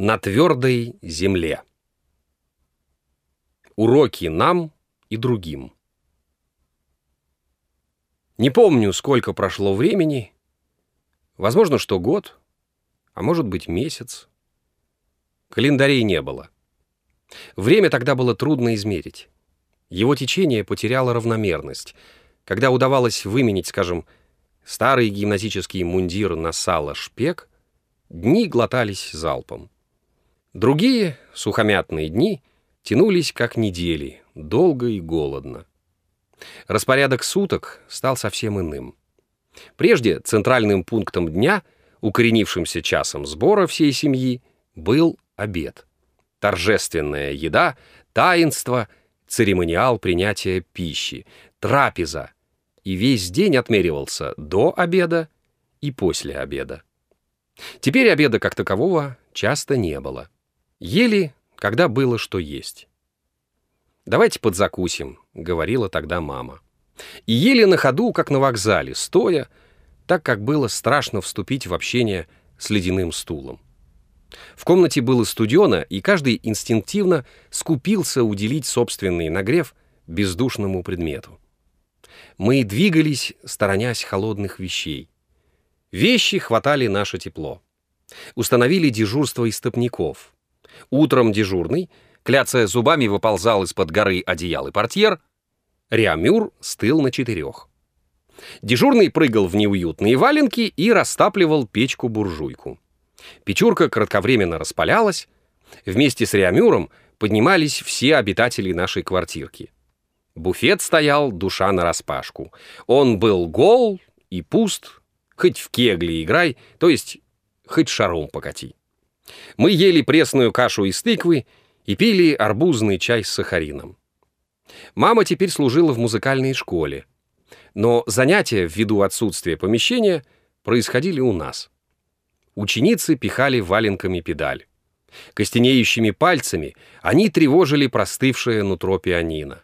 На твердой земле. Уроки нам и другим. Не помню, сколько прошло времени. Возможно, что год, а может быть месяц. Календарей не было. Время тогда было трудно измерить. Его течение потеряло равномерность. Когда удавалось выменить, скажем, старый гимназический мундир на сало шпек, дни глотались залпом. Другие, сухомятные дни, тянулись как недели, долго и голодно. Распорядок суток стал совсем иным. Прежде центральным пунктом дня, укоренившимся часом сбора всей семьи, был обед. Торжественная еда, таинство, церемониал принятия пищи, трапеза. И весь день отмеривался до обеда и после обеда. Теперь обеда как такового часто не было. Ели, когда было что есть. «Давайте подзакусим», — говорила тогда мама. И ели на ходу, как на вокзале, стоя, так как было страшно вступить в общение с ледяным стулом. В комнате было студено, и каждый инстинктивно скупился уделить собственный нагрев бездушному предмету. Мы двигались, сторонясь холодных вещей. Вещи хватали наше тепло. Установили дежурство истопников. Утром дежурный, кляцая зубами, выползал из-под горы одеял и портьер. Реамюр стыл на четырех. Дежурный прыгал в неуютные валенки и растапливал печку-буржуйку. Печурка кратковременно распалялась. Вместе с Реамюром поднимались все обитатели нашей квартирки. Буфет стоял, душа нараспашку. Он был гол и пуст, хоть в кегли играй, то есть хоть шаром покати. Мы ели пресную кашу из тыквы и пили арбузный чай с сахарином. Мама теперь служила в музыкальной школе, но занятия ввиду отсутствия помещения происходили у нас. Ученицы пихали валенками педаль. Костенеющими пальцами они тревожили простывшее нутро пианино.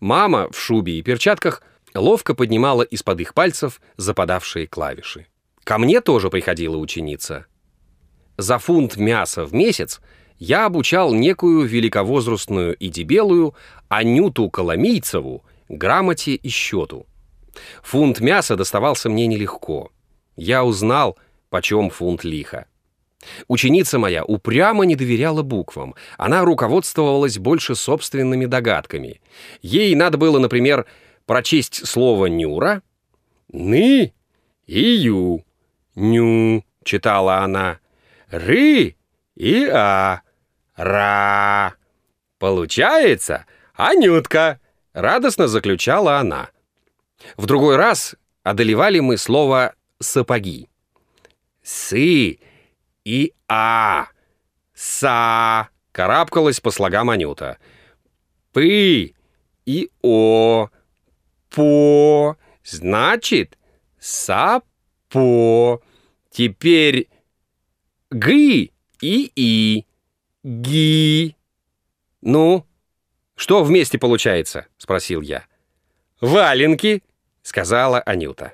Мама в шубе и перчатках ловко поднимала из-под их пальцев западавшие клавиши. Ко мне тоже приходила ученица — за фунт мяса в месяц я обучал некую великовозрастную и дебелую Анюту Коломийцеву грамоте и счету. Фунт мяса доставался мне нелегко. Я узнал, почем фунт лиха. Ученица моя упрямо не доверяла буквам. Она руководствовалась больше собственными догадками. Ей надо было, например, прочесть слово «нюра». «Ны» и «ю». «Ню», — читала она ры и а, ра. Получается, Анютка, радостно заключала она. В другой раз одолевали мы слово «сапоги». Сы и а, са, карабкалась по слогам Анюта. Пы и о, по, значит, сапо. Теперь Гы и и. Ги. Ну, что вместе получается? Спросил я. Валенки, сказала Анюта.